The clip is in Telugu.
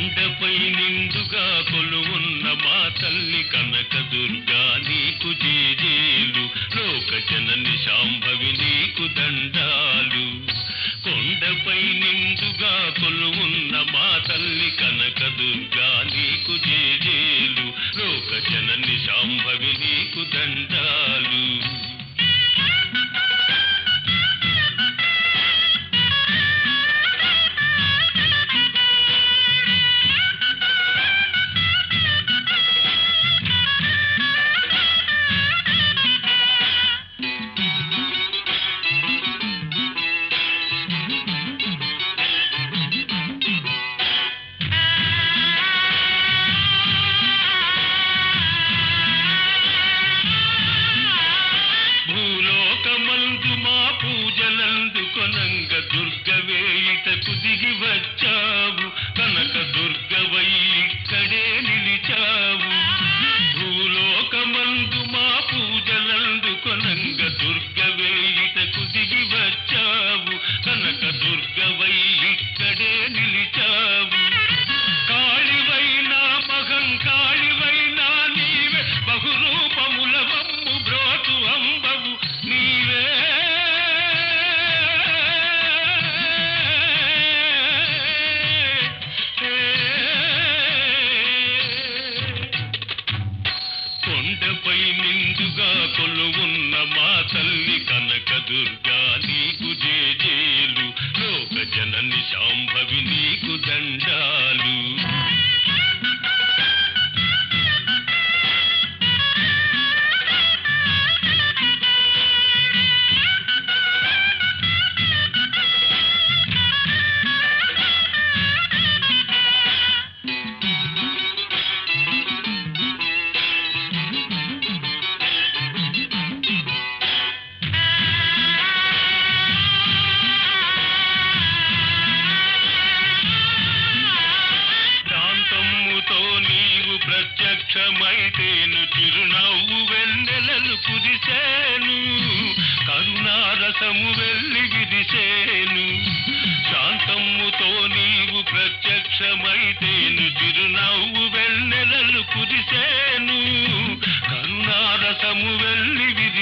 కొండపై నిండుగా కొలువున్న మా తల్లి కనక దుర్గా నీకు జీజీలు లోక జనని శాంభవి నీకు దండాలు. కొండపై నిండుగా కొలువున్న మా తల్లి కనక దుర్గా నీకు జీ నిలిచావు. భూలోకమందు మా పూజలందు కొనంగ దుర్గవేయిటకు దిగి వచ్చావు. కనక దుర్గవై ఇక్కడే నిలి గుండెపై నిండుగా కొలువున్న మా తల్లి కనక దుర్గా నీకు జేజేలు. లోక జనని శాంభవి నీకు దండా ప్రత్యక్షమైతేను చిరునవ్వు వెన్నెలలు కుదిసేను కరుణారసము వెళ్ళి విదిసేను శాంతమ్ముతో నీవు ప్రత్యక్షమైతేను చిరునవ్వు వెన్నెలలు కుదిసేను కరుణారసము వెళ్ళి విరిసేను